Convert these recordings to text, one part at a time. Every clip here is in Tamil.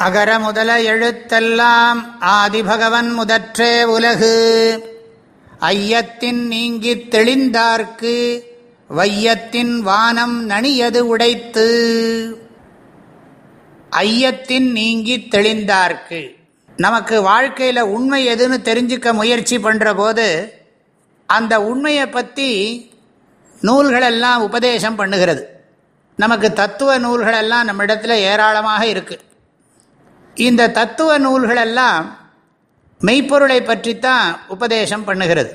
அகர முதல எழுத்தெல்லாம் ஆதிபகவன் முதற்றே உலகு. ஐயத்தின் நீங்கித் தெளிந்தார்க்கு வையத்தின் வானம் நணியது உடைத்து. ஐயத்தின் நீங்கித் தெளிந்தார்க்கு. நமக்கு வாழ்க்கையில் உண்மை எதுன்னு தெரிஞ்சுக்க முயற்சி பண்ணுற போது அந்த உண்மையை பற்றி நூல்களெல்லாம் உபதேசம் பண்ணுகிறது. நமக்கு தத்துவ நூல்களெல்லாம் நம்மிடத்தில் ஏராளமாக இருக்குது இந்த தத்துவ நூல்களெல்லாம் மெய்ப்பொருளை பற்றித்தான் உபதேசம் பண்ணுகிறது.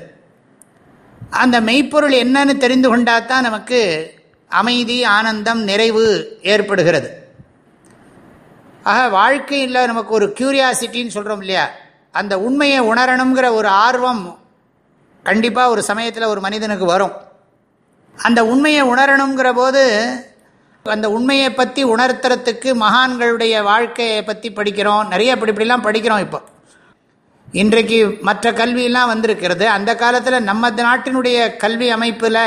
அந்த மெய்ப்பொருள் என்னன்னு தெரிந்து கொண்டாதான் நமக்கு அமைதி ஆனந்தம் நிறைவு ஏற்படுகிறது. ஆக வாழ்க்கையில் நமக்கு ஒரு கியூரியாசிட்டின்னு சொல்கிறோம் இல்லையா? அந்த உண்மையை உணரணுங்கிற ஒரு ஆர்வம் கண்டிப்பாக ஒரு சமயத்தில் ஒரு மனிதனுக்கு வரும். அந்த உண்மையை உணரணுங்கிற போது அந்த உண்மையை பற்றி உணர்த்துறதுக்கு மகான்களுடைய வாழ்க்கையை பற்றி படிக்கிறோம். நிறைய இப்படி இப்படிலாம் படிக்கிறோம் இப்போ. இன்றைக்கு மற்ற கல்வியெல்லாம் வந்திருக்கிறது. அந்த காலத்தில் நம்ம நாட்டினுடைய கல்வி அமைப்பில்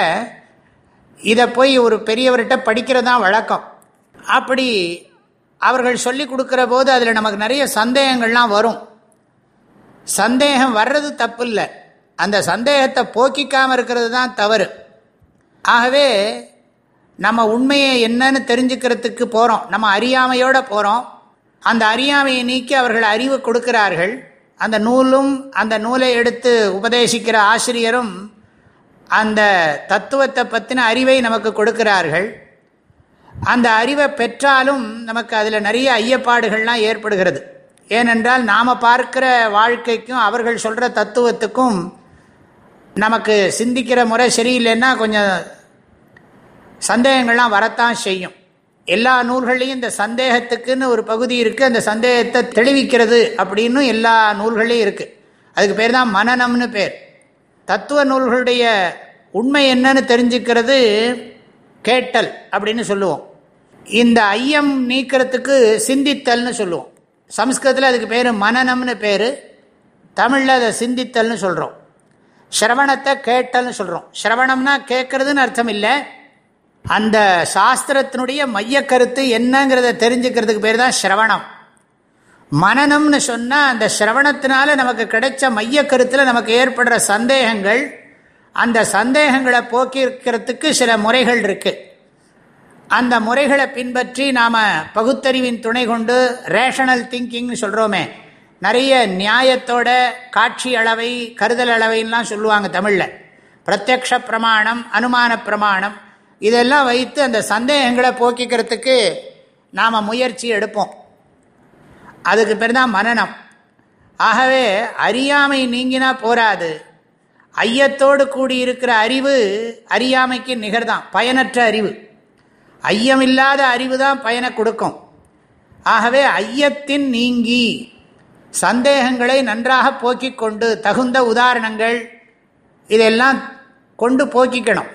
இதை போய் ஒரு பெரியவர்கிட்ட படிக்கிறது தான் வழக்கம். அப்படி அவர்கள் சொல்லி கொடுக்குற போது அதில் நமக்கு நிறைய சந்தேகங்கள்லாம் வரும். சந்தேகம் வர்றது தப்பு இல்லை அந்த சந்தேகத்தை போக்கிக்காமல் இருக்கிறது தான் தவறு. ஆகவே நம்ம உண்மையை என்னன்னு தெரிஞ்சுக்கிறதுக்கு போகிறோம் நம்ம அறியாமையோடு போகிறோம் அந்த அறியாமையை நீக்கி அவர்கள் அறிவு கொடுக்கிறார்கள். அந்த நூலும் அந்த நூலை எடுத்து உபதேசிக்கிற ஆசிரியரும் அந்த தத்துவத்தை பற்றின அறிவை நமக்கு கொடுக்கிறார்கள். அந்த அறிவை பெற்றாலும் நமக்கு அதில் நிறைய ஐயப்பாடுகள்லாம் ஏற்படுகிறது. ஏனென்றால் நாம் பார்க்கிற வாழ்க்கைக்கும் அவர்கள் சொல்கிற தத்துவத்துக்கும் நமக்கு சிந்திக்கிற முறை சரியில்லைன்னா கொஞ்சம் சந்தேகங்கள்லாம் வரத்தான் செய்யும். எல்லா நூல்கள்லையும் இந்த சந்தேகத்துக்குன்னு ஒரு பகுதி இருக்குது அந்த சந்தேகத்தை தெளிவிக்கிறது அப்படின்னு எல்லா நூல்கள்லையும் இருக்குது அதுக்கு பேர் தான் மனநம்னு பேர். தத்துவ நூல்களுடைய உண்மை என்னன்னு தெரிஞ்சுக்கிறது கேட்டல் அப்படின்னு சொல்லுவோம். இந்த ஐயம் நீக்கிறதுக்கு சிந்தித்தல்னு சொல்லுவோம். சம்ஸ்கிருதத்தில் அதுக்கு பேர் மனநம்னு பேர். தமிழில் அதை சிந்தித்தல்னு சொல்கிறோம் சிரவணத்தை கேட்டல்னு சொல்கிறோம் சிரவணம்னா கேட்கறதுன்னு அர்த்தம் இல்லை. அந்த சாஸ்திரத்தினுடைய மைய கருத்து என்னங்கிறத தெரிஞ்சுக்கிறதுக்கு பேர் தான் சிரவணம் மனநம்னு சொன்னால் அந்த சிரவணத்தினால நமக்கு கிடைச்ச மைய கருத்தில் நமக்கு ஏற்படுற சந்தேகங்கள் அந்த சந்தேகங்களை போக்கியிருக்கிறதுக்கு சில முறைகள் இருக்கு. அந்த முறைகளை பின்பற்றி நாம் பகுத்தறிவின் துணை கொண்டு ரேஷனல் திங்கிங்னு சொல்கிறோமே நிறைய நியாயத்தோட காட்சி அளவை கருதல் அளவைலாம் சொல்லுவாங்க தமிழில். பிரத்யக்ஷ பிரமாணம் அனுமான பிரமாணம் இதெல்லாம் வைத்து அந்த சந்தேகங்களை போக்கிக்கிறதுக்கு நாம் முயற்சி எடுப்போம். அதுக்கு பேர் தான் மனநம் ஆகவே அறியாமை நீங்கினா போராது. ஐயத்தோடு கூடி இருக்கிற அறிவு அறியாமைக்கு நிகர்தான். பயனற்ற அறிவு. ஐயமில்லாத அறிவு தான் பயனை கொடுக்கும். ஆகவே ஐயத்தின் நீங்கி சந்தேகங்களை நன்றாக போக்கிக் கொண்டு தகுந்த உதாரணங்கள் இதெல்லாம் கொண்டு போக்கிக்கணும்.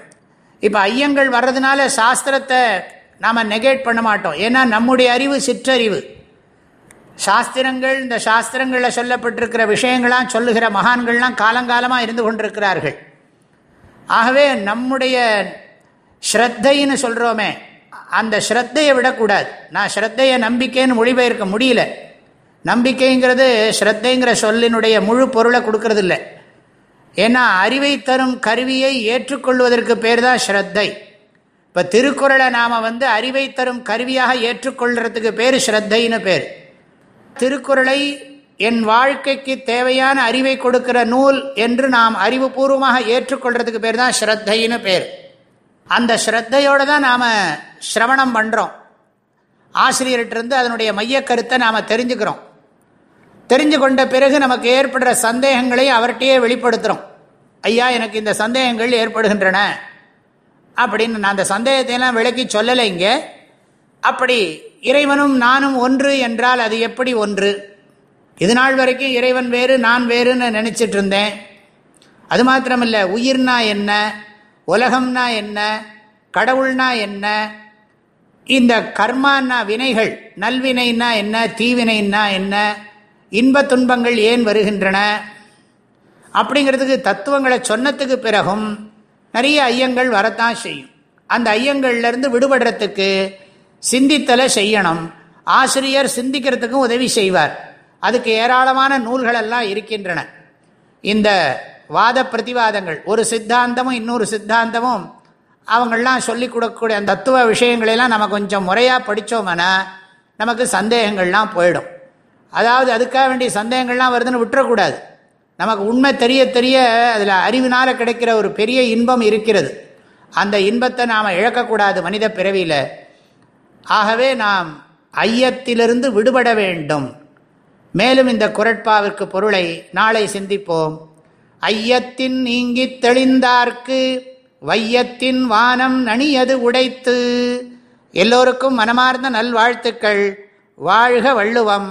இப்போ ஐயங்கள் வர்றதுனால சாஸ்திரத்தை நாம் நெகேட் பண்ண மாட்டோம். ஏன்னா நம்முடைய அறிவு சிற்றறிவு. சாஸ்திரங்கள் இந்த சாஸ்திரங்களில் சொல்லப்பட்டிருக்கிற விஷயங்களாம் சொல்லுகிற மகான்கள்லாம் காலங்காலமாக இருந்து கொண்டிருக்கிறார்கள். ஆகவே நம்முடைய ஸ்ரத்தைன்னு சொல்கிறோமே அந்த ஸ்ரத்தையை விடக்கூடாது. நான் ஸ்ரத்தையை நம்பிக்கைன்னு மொழிபெயர்க்க முடியல. நம்பிக்கைங்கிறது ஸ்ரத்தைங்கிற சொல்லினுடைய முழு பொருளை கொடுக்கறதில்லை. ஏன்னா அறிவை தரும் கருவியை ஏற்றுக்கொள்வதற்கு பேர் தான் ஸ்ரத்தை. இப்போ திருக்குறளை நாம் வந்து அறிவை தரும் கருவியாக ஏற்றுக்கொள்கிறதுக்கு பேர் ஸ்ரத்தைன்னு பேர். திருக்குறளை என் வாழ்க்கைக்கு தேவையான அறிவை கொடுக்கிற நூல் என்று நாம் அறிவுபூர்வமாக ஏற்றுக்கொள்றதுக்கு பேர் தான் ஸ்ரத்தைன்னு பேர். அந்த ஸ்ரத்தையோடு தான் நாம் சிரவணம் பண்ணுறோம் ஆசிரியர்கிட்டருந்து அதனுடைய மைய கருத்தை நாம் தெரிஞ்சுக்கிறோம். தெரிஞ்சு கொண்ட பிறகு நமக்கு ஏற்படுற சந்தேகங்களை அவர்கிட்டயே வெளிப்படுத்துகிறோம் ஐயா எனக்கு இந்த சந்தேகங்கள் ஏற்படுகின்றன. அப்படின்னு நான் அந்த சந்தேகத்தையெல்லாம் விளக்கி சொல்லலை இங்கே. அப்படி இறைவனும் நானும் ஒன்று என்றால் அது எப்படி ஒன்று? இது நாள் வரைக்கும் இறைவன் வேறு நான் வேறுன்னு நினச்சிட்டு இருந்தேன். அது மாத்திரமில்லை உயிர்னா என்ன? உலகம்னா என்ன? கடவுள்னா என்ன? இந்த கர்மானா வினைகள் நல்வினைன்னா என்ன? தீவினைன்னா என்ன? இன்ப துன்பங்கள் ஏன் வருகின்றன? அப்படிங்கிறதுக்கு தத்துவங்களை சொன்னதுக்கு பிறகும் நிறைய ஐயங்கள் வரத்தான் செய்யும். அந்த ஐயங்கள்லேருந்து விடுபடுறதுக்கு சிந்தித்தலை செய்யணும். ஆசிரியர் சிந்திக்கிறதுக்கும் உதவி செய்வார். அதுக்கு ஏராளமான நூல்கள் எல்லாம் இருக்கின்றன. இந்த வாத பிரதிவாதங்கள் ஒரு சித்தாந்தமும் இன்னொரு சித்தாந்தமும் அவங்களாம் சொல்லிக் கொடுக்கக்கூடிய அந்த தத்துவ விஷயங்களெல்லாம் நம்ம கொஞ்சம் முறையாக படித்தோம்னா நமக்கு சந்தேகங்கள்லாம் போயிடும். அதாவது அதுக்காக வேண்டிய சந்தேகங்கள்லாம் வருதுன்னு விட்டுறக்கூடாது. நமக்கு உண்மை தெரிய தெரிய அதில் அறிவினால் கிடைக்கிற ஒரு பெரிய இன்பம் இருக்கிறது. அந்த இன்பத்தை நாம் இழக்கக்கூடாது மனித பிறவியில். ஆகவே நாம் ஐயத்திலிருந்து விடுபட வேண்டும். மேலும் இந்த குரட்பாவிற்கு பொருளை நாளை சிந்திப்போம். ஐயத்தின் நீங்கி தெளிந்தார்க்கு வையத்தின் வானம் நணியது உடைத்து. எல்லோருக்கும் மனமார்ந்த நல்வாழ்த்துக்கள். வாழ்க வள்ளுவம்.